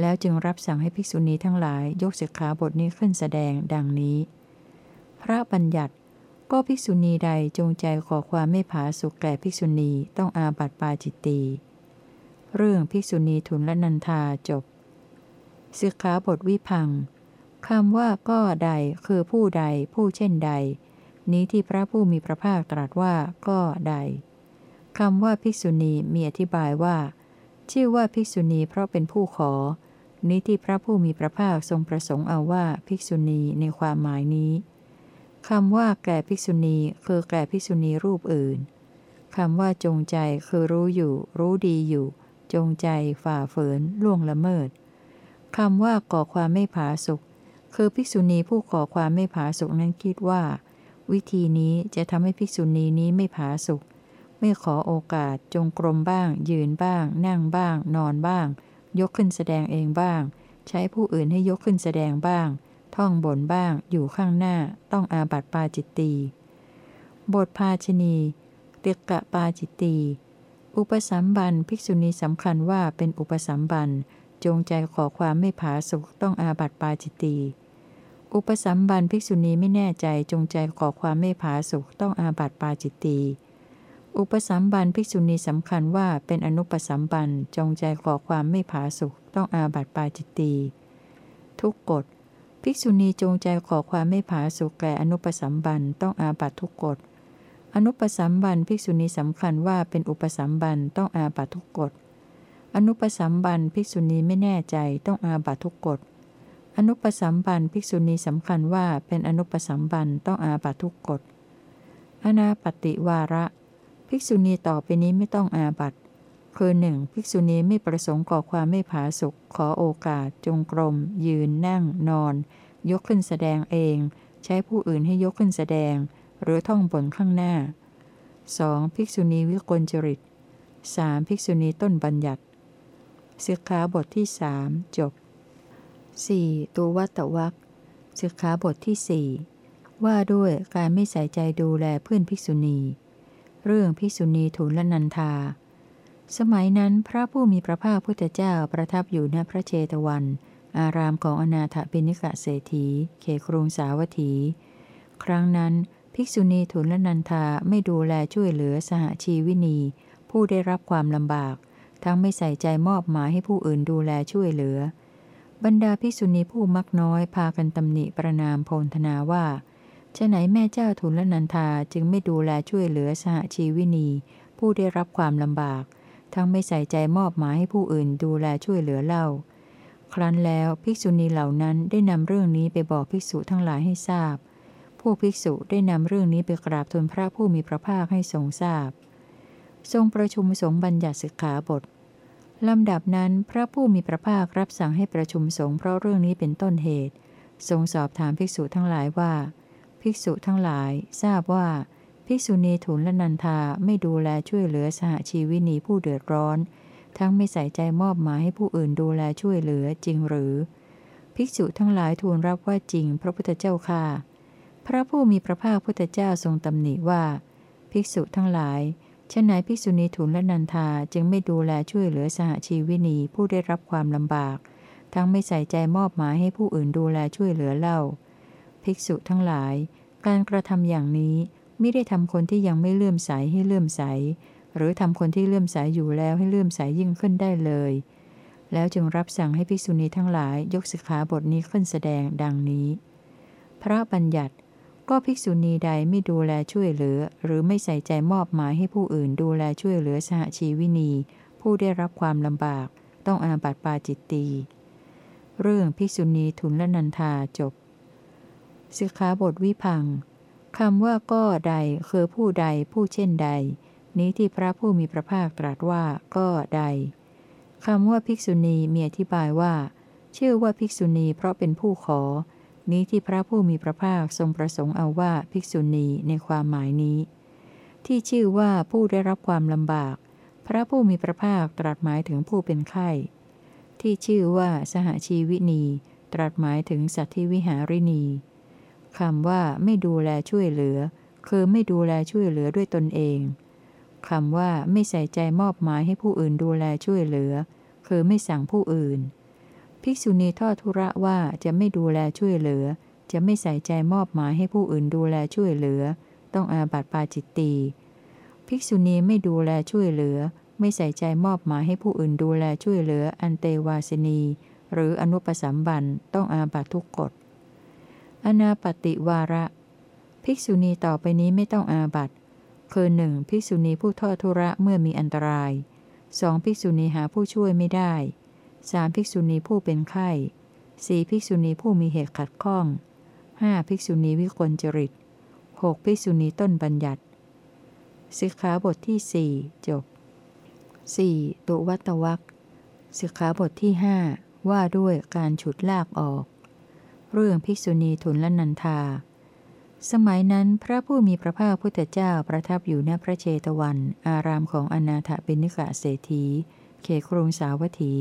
แล้วจึงรับสั่งให้ภิกษุณีทั้งหลายยกสิกขาบทนี้ขึ้นแสดงดังนี้ พระบัญญัติก็ภิกษุณีใดจงใจขอความไม่ผาสุกแก่ภิกษุณีต้องอาบัติปาจิตตีเรื่องภิกษุณีทุนละนันทาจบสิกขาบทวิพังคำว่าก็ใดคือผู้ใดผู้เช่นใด นี้ที่พระผู้มีพระภาคตรัสว่าก็ใด คำว่าภิกษุณีมีอธิบายว่า ชื่อว่าภิกษุณีเพราะเป็นผู้ขอ นี้ที่พระผู้มีพระภาคทรงประสงค์เอาว่าภิกษุณีในความหมายนี้คำว่าแก่ภิกษุณีคือแก่ภิกษุณีรูปอื่นคำว่าจงใจคือรู้อยู่ รู้ดีอยู่ จงใจฝ่าฝืนล่วงละเมิดคำว่าก่อความไม่ผาสุกคือภิกษุณีผู้ก่อความไม่ผาสุกนั้นคิดว่า วิธีนี้จะทำให้ภิกษุณีนี้ไม่ผาสุก ไม่ขอโอกาสจงกรมบ้าง ยืนบ้าง นั่งบ้าง นอนบ้าง ยกขึ้นแสดงเองบ้าง ใช้ผู้อื่นให้ยกขึ้นแสดงบ้าง ท่องบนบ้าง อยู่ข้างหน้า ต้องอาบัติปาจิตตีบทภาชนีเตกะปาจิตตีอุปสัมบันภิกษุณีสำคัญว่าเป็นอุปสัมบันจงใจขอความไม่ผาสุกต้องอาบัติปาจิตตีอุปสัมบันภิกษุณีไม่แน่ใจจงใจขอความไม่ผาสุกต้องอาบัติปาจิตตี อุปสัมบันภิกษุณีสำคัญว่าเป็นอนุปสัมบันจงใจก่อความไม่ผาสุกต้องอาบัติปาจิตตีทุกกฎภิกษุณีจงใจขอความไม่ผาสุกแก่อนุปสัมบันต้องอาบัตทุกกฎ อนุปสัมบันภิกษุณีสำคัญว่าเป็นอุปสัมบันต้องอาบัตทุกกฎ อนุปสัมบันภิกษุณีไม่แน่ใจต้องอาบัตทุกกฎ อนุปสัมบันภิกษุณีสำคัญว่าเป็นอนุปสัมบันต้องอาบัตทุกกฎ อนาปติวาระ ภิกษุณีต่อไปนี้ไม่ต้องอาบัตคือหนึ่งภิกษุณีไม่ประสงค์ก่อความไม่ผาสุกขอโอกาส จงกรม ยืนนั่ง นอน ยกขึ้นแสดงเอง ใช้ผู้อื่นให้ยกขึ้นแสดง หรือท่องบนข้างหน้า 2. ภิกษุณีวิกลจริต 3. ภิกษุณีต้นบัญญัติสิกขาบทที่สจบ 4. ตัววัตวักสิกขาบทที่สว่าด้วยการไม่ใส่ใจดูแลเพื่อนภิกษุณี เรื่องพิสุณีทูลนันทา สมัยนั้นพระผู้มีพระภาคพุทธเจ้าประทับอยู่ณพระเชตวัน อารามของอนาถบิณิกะเศรษฐีเขครุงสาวัตถี ครั้งนั้นภิกษุณีทุลนันทาไม่ดูแลช่วยเหลือสหชีวินี ผู้ได้รับความลำบาก ทั้งไม่ใส่ใจมอบหมายให้ผู้อื่นดูแลช่วยเหลือ บรรดาภิกษุณีผู้มักน้อยพากันตำหนิประนามโพลธนาว่า ฉไหนแม่เจ้าทุลนันทาจึงไม่ดูแลช่วยเหลือสหชีวินี ผู้ได้รับความลำบาก ทั้งไม่ใส่ใจมอบหมายให้ผู้อื่นดูแลช่วยเหลือเล่า ครั้นแล้วภิกษุณีเหล่านั้นได้นำเรื่องนี้ไปบอกภิกษุทั้งหลายให้ทราบพวกภิกษุได้นำเรื่องนี้ไปกราบทูลพระผู้มีพระภาคให้ทรงทราบ ทรงประชุมสงฆ์บัญญัติสิกขาบทลำดับนั้นพระผู้มีพระภาครับสั่งให้ประชุมสงฆ์เพราะเรื่องนี้เป็นต้นเหตุ ทรงสอบถามภิกษุทั้งหลายว่า ภิกษุทั้งหลายทราบว่า ภิกษุณีทุนและนันทาไม่ดูแลช่วยเหลือสหชีวินีผู้เดือดร้อน ทั้งไม่ใส่ใจมอบหมายให้ผู้อื่นดูแลช่วยเหลือจริงหรือ ภิกษุทั้งหลายทูลรับว่าจริงพระพุทธเจ้าค่ะ พระผู้มีพระภาคพุทธเจ้าทรงตำหนิว่า ภิกษุทั้งหลายฉะไหนภิกษุณีทุนและนันทาจึงไม่ดูแลช่วยเหลือสหชีวินีผู้ได้รับความลำบาก ทั้งไม่ใส่ใจมอบหมายให้ผู้อื่นดูแลช่วยเหลือเล่า ภิกษุทั้งหลาย การกระทำอย่างนี้ไม่ได้ทำคนที่ยังไม่เลื่อมใสให้เลื่อมใส หรือทำคนที่เลื่อมใสอยู่แล้วให้เลื่อมใสยยิ่งขึ้นได้เลย แล้วจึงรับสั่งให้ภิกษุณีทั้งหลายยกสิกขาบทนี้ขึ้นแสดงดังนี้ พระบัญญัติก็ภิกษุณีใดไม่ดูแลช่วยเหลือ หรือไม่ใส่ใจมอบหมายให้ผู้อื่นดูแลช่วยเหลือสหชีวินี ผู้ได้รับความลำบาก ต้องอาบัติปาจิตตี เรื่องภิกษุณีทุนละนันทาจบ สิกขาบทวิพังคำว่าก็ใดคือผู้ใดผู้เช่นใด นี้ที่พระผู้มีพระภาคตรัสว่าก็ใดคำว่าภิกษุณีมีอธิบายว่า ชื่อว่าภิกษุณีเพราะเป็นผู้ขอ นี้ที่พระผู้มีพระภาคทรงประสงค์เอาว่าภิกษุณีในความหมายนี้ ที่ชื่อว่าผู้ได้รับความลำบาก พระผู้มีพระภาคตรัสหมายถึงผู้เป็นไข้ ที่ชื่อว่าสหชีวินี ตรัสหมายถึงสัตธิวิหารินี คำว่าไม่ดูแลช่วยเหลือ คือไม่ดูแลช่วยเหลือด้วยตนเองคำว่าไม่ใส่ใจมอบหมายให้ผู้อื่นดูแลช่วยเหลือ คือไม่สั่งผู้อื่น ภิกษุณีทอดทุระว่าจะไม่ดูแลช่วยเหลือ จะไม่ใส่ใจมอบหมายให้ผู้อื่นดูแลช่วยเหลือ ต้องอาบัติปาจิตตีภิกษุณีไม่ดูแลช่วยเหลือ ไม่ใส่ใจมอบหมายให้ผู้อื่นดูแลช่วยเหลือ อันเตวาสนี หรืออนุปสัมบันต้องอาบัตทุกกฎ อนาปติวาระ ภิกษุณีต่อไปนี้ไม่ต้องอาบัตคือหนึ่งภิกษุณีผู้ทอดทุระเมื่อมีอันตรายสองภิกษุณีหาผู้ช่วยไม่ได้สามภิกษุณีผู้เป็นไข้สี่ภิกษุณีผู้มีเหตุขัดข้องห้าภิกษุณีวิกลจริตหกภิกษุณีต้นบัญญัติสิกขาบทที่สี่จบ 4. ตุวัตวักสิกขาบทที่หว่าด้วยการฉุดลากออก เรื่องภิกษุณีทุนละนันทา สมัยนั้นพระผู้มีพระภาคพุทธเจ้าประทับอยู่ณพระเจตวัน อารามของอนาถบิณิกะเศรษฐี เขครุงสาวัตถี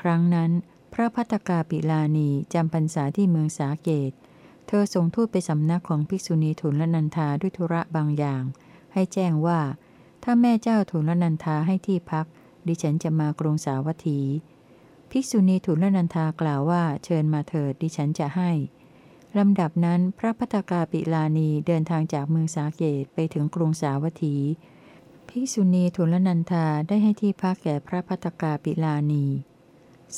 ครั้งนั้น พระพัตกาปิลานีจำพรรษาที่เมืองสาเกต เธอส่งทูตไปสำนักของภิกษุณีทุนละนันทาด้วยธุระบางอย่าง ให้แจ้งว่า ถ้าแม่เจ้าทุนละนันทาให้ที่พัก ดิฉันจะมากรุงสาวัตถี ภิกษุณีทุลนันทากล่าวว่าเชิญมาเถิดดิฉันจะให้ ลำดับนั้นพระพัตกาปิลานีเดินทางจากเมืองสาเกตไปถึงกรุงสาวัตถี ภิกษุณีทุลนันทาได้ให้ที่พักแก่พระพัตกาปิลานี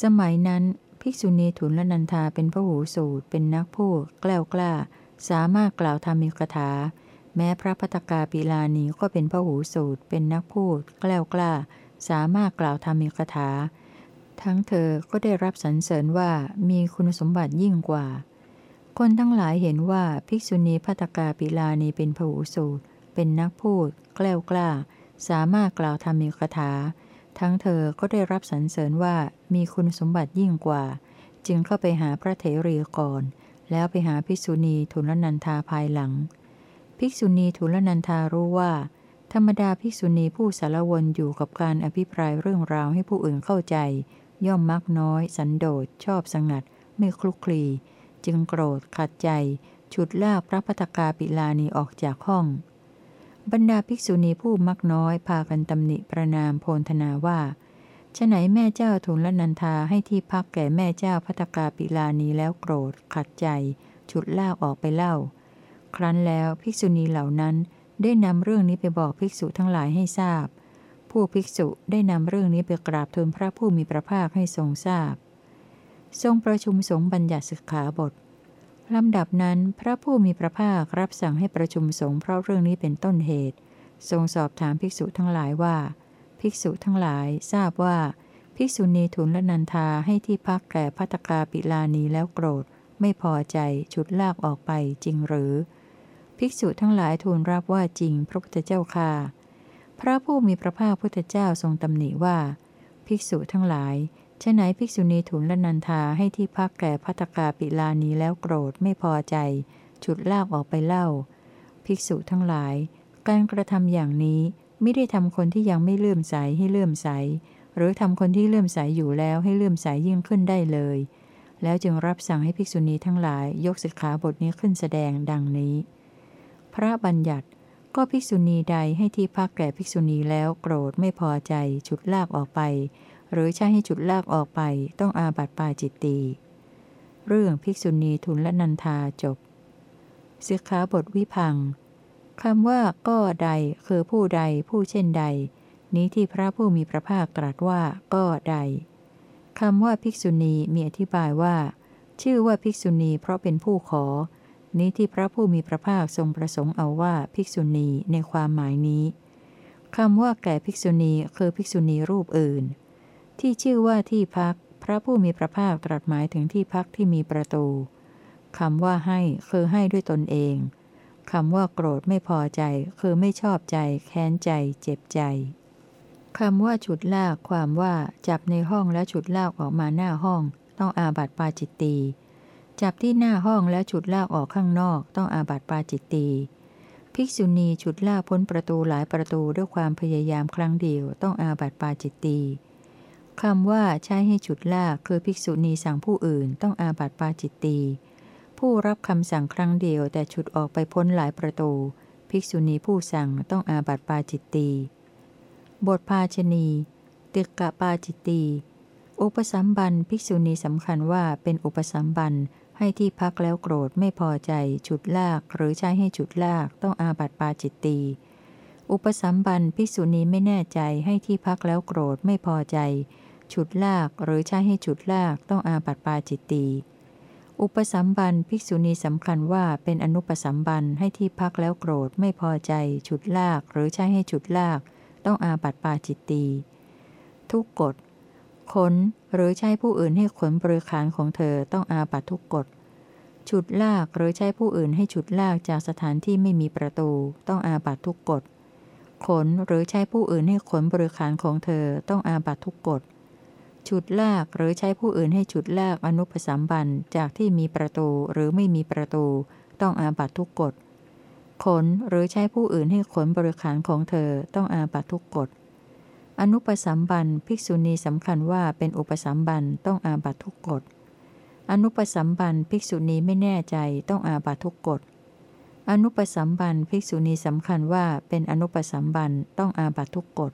สมัยนั้นภิกษุณีทุลนันทาเป็นพระหูสูตรเป็นนักพูดกล้ากล้า สามารถกล่าวธรรมิกถา แม้พระพัตกาปิลานีก็เป็นพระหูสูตรเป็นนักพูดกล้ากล้า สามารถกล่าวธรรมิกถา ทั้งเธอก็ได้รับสรรเสริญว่ามีคุณสมบัติยิ่งกว่า คนทั้งหลายเห็นว่าภิกษุณีพัตกาปิลานีเป็นผูสูตร เป็นนักพูด แกล้วกล้า สามารถกล่าวธรรมีคาถา ทั้งเธอก็ได้รับสรรเสริญว่ามีคุณสมบัติยิ่งกว่า จึงเข้าไปหาพระเถรีก่อน แล้วไปหาภิกษุณีทุลนันทาภายหลัง ภิกษุณีทุลนันทารู้ว่าธรรมดาภิกษุณีผู้สารวนอยู่กับการอภิปรายเรื่องราวให้ผู้อื่นเข้าใจ ย่อมมักน้อย สันโดษชอบสงัด ไม่คลุกคลี จึงโกรธขัดใจ ฉุดลากพระพัตกาปิลานีออกจากห้อง บรรดาภิกษุณีผู้มักน้อยพากันตำหนิประนามโพนธนาว่าฉไหนแม่เจ้าทุนละนันทาให้ที่พักแก่แม่เจ้าพัตกาปิลานีแล้วโกรธ ขัดใจ ฉุดลากออกไปเล่า ครั้นแล้วภิกษุณีเหล่านั้นได้นำเรื่องนี้ไปบอกภิกษุทั้งหลายให้ทราบ ผู้ภิกษุได้นำเรื่องนี้ไปกราบทูลพระผู้มีพระภาคให้ทรงทราบ ทรงประชุมสงฆ์บัญญัติสิกขาบทลำดับนั้นพระผู้มีพระภาครับสั่งให้ประชุมสงฆ์เพราะเรื่องนี้เป็นต้นเหตุ ทรงสอบถามภิกษุทั้งหลายว่า ภิกษุทั้งหลายทราบว่า ภิกษุณีทุนละนันทาให้ที่พักแก่พัตกาปิลานีแล้วโกรธ ไม่พอใจชุดลากออกไปจริงหรือ ภิกษุทั้งหลายทูลรับว่าจริงพระพุทธเจ้าค่ะพ ระผู้มีพระภาคพุทธเจ้าทรงตำหนิว่า ภิกษุทั้งหลายฉไหนภิกษุณีถุนละนันทาให้ที่พักแก่พัตกาปิลานีแล้วโกรธไม่พอใจ ฉุดลากออกไปเล่า ภิกษุทั้งหลาย การกระทำอย่างนี้ไม่ได้ทำคนที่ยังไม่เลื่อมใสให้เลื่อมใส หรือทำคนที่เลื่อมใสอยู่แล้วให้เลื่อมใสยิ่งขึ้นได้เลย แล้วจึงรับสั่งให้ภิกษุณีทั้งหลายยกสิกขาบทนี้ขึ้นแสดงดังนี้ พระบัญญัติ ก็ภิกษุณีใดให้ที่พักแก่ภิกษุณีแล้วโกรธไม่พอใจฉุดลากออกไป หรือใช้ให้ฉุดลากออกไปต้องอาบัติปาจิตตีเรื่องภิกษุณีทุนละนันทาจบสิกขาบทวิพังคำว่าก็ใดคือผู้ใดผู้เช่นใด นี้ที่พระผู้มีพระภาคตรัสว่าก็ใดคำว่าภิกษุณีมีอธิบายว่า ชื่อว่าภิกษุณีเพราะเป็นผู้ขอ นี้ที่พระผู้มีพระภาคทรงประสงค์เอาว่าภิกษุณีในความหมายนี้คำว่าแก่ภิกษุณีคือภิกษุณีรูปอื่น ที่ชื่อว่าที่พัก พระผู้มีพระภาคตรัสหมายถึงที่พักที่มีประตูคำว่าให้คือให้ด้วยตนเองคำว่าโกรธไม่พอใจ คือไม่ชอบใจ แค้นใจ เจ็บใจคำว่าฉุดลากความว่าจับในห้องแล้วฉุดลากออกมาหน้าห้อง ต้องอาบัติปาจิตตี จับที่หน้าห้องแล้วฉุดลากออกข้างนอกต้องอาบัติปาจิตตี ภิกษุณีฉุดลากพ้นประตูหลายประตูด้วยความพยายามครั้งเดียวต้องอาบัติปาจิตตีคำว่าใช้ให้ฉุดลากคือภิกษุณีสั่งผู้อื่นต้องอาบัติปาจิตตี ผู้รับคำสั่งครั้งเดียวแต่ฉุดออกไปพ้นหลายประตู ภิกษุณีผู้สั่งต้องอาบัติปาจิตตีบทภาชนีติกะปาจิตตี อุปสัมบันภิกษุณีสำคัญว่าเป็นอุปสัมบัน ให้ที่พักแล้วโกรธไม่พอใจฉุดลากหรือใช้ให้ฉุดลากต้องอาบัติปาจิตตี อุปสัมบันภิกษุณีไม่แน่ใจให้ที่พักแล้วโกรธไม่พอใจ ฉุดลากหรือใช้ให้ฉุดลากต้องอาบัติปาจิตตีอุปสัมบันภิกษุณีสำคัญว่าเป็นอนุปสัมบันให้ที่พักแล้วโกรธไม่พอใจ ฉุดลากหรือใช้ให้ฉุดลาก ต้องอาบัติปาจิตตีทุกกฎ ขนหรือใช้ผู้อื่นให้ขนบริขารของเธอต้องอาบัตทุกกฎ ฉุดลากหรือใช้ผู้อื่นให้ฉุดลากจากสถานที่ไม่มีประตูต้องอาบัตทุกกฎ ขนหรือใช้ผู้อื่นให้ขนบริขารของเธอต้องอาบัตทุกกฎ ฉุดลากหรือใช้ผู้อื่นให้ฉุดลากอนุปสัมบันจากที่มีประตูหรือไม่มีประตูต้องอาบัตทุกกฎ ขนหรือใช้ผู้อื่นให้ขนบริขารของเธอต้องอาบัตทุกกฎ อนุปสัมบันภิกษุณีสำคัญว่าเป็นอุปสัมบันต้องอาบัตทุกกฎ อนุปสัมบันภิกษุณีไม่แน่ใจต้องอาบัตทุกกฎ อนุปสัมบันภิกษุณีสำคัญว่าเป็นอนุปสัมบันต้องอาบัตทุกกฎ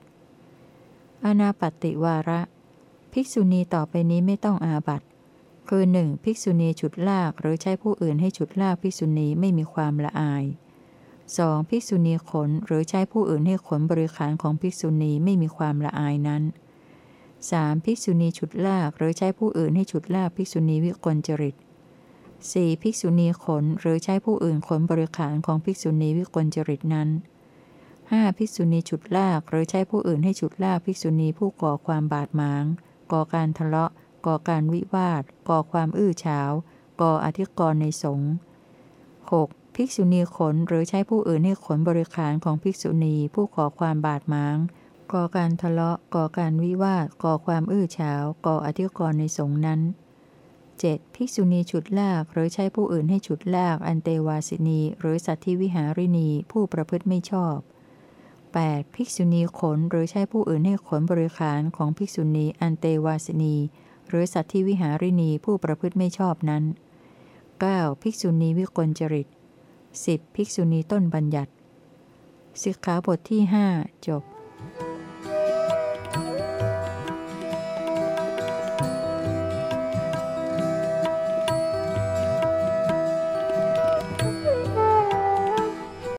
อนาปติวาระ ภิกษุณีต่อไปนี้ไม่ต้องอาบัตคือหนึ่งภิกษุณีฉุดลากหรือใช้ผู้อื่นให้ฉุดลากภิกษุณีไม่มีความละอาย 2. ภิกษุณีขนหรือใช้ผู้อื่นให้ขนบริขารของภิกษุณีไม่มีความละอายนั้น 3. ภิกษุณีฉุดลากหรือใช้ผู้อื่นให้ฉุดลากภิกษุณีวิกลจริต 4. ภิกษุณีขนหรือใช้ผู้อื่นขนบริขารของภิกษุณีวิกลจริตนั้น 5. ภิกษุณีฉุดลากหรือใช้ผู้อื่นให้ฉุดลากภิกษุณีผู้ก่อความบาดหมาง ก่อการทะเลาะ ก่อการวิวาท ก่อความอื้อฉาว ก่ออธิกรณ์ในสงฆ์ 6. ภิกษุณีขนหรือใช้ผู้อื่นให้ขนบริขารของภิกษุณีผู้ขอความบาดหมางก่อการทะเลาะก่อการวิวาทก่อความอื้อฉาวก่ออธิกรณ์ในสงนั้น 7. ภิกษุณีฉุดลากหรือใช้ผู้อื่นให้ฉุดลากอันเตวาสินี หรือสัตธิวิหารินีผู้ประพฤติไม่ชอบ 8. ภิกษุณีขนหรือใช้ผู้อื่นให้ขนบริขารของภิกษุณีอันเตวาสินี หรือสัตธิวิหารินีผู้ประพฤติไม่ชอบนั้น 9. ภิกษุณีวิกลจริต 10. ภิกษุณีต้นบัญญัติสิกขาบทที่หจบ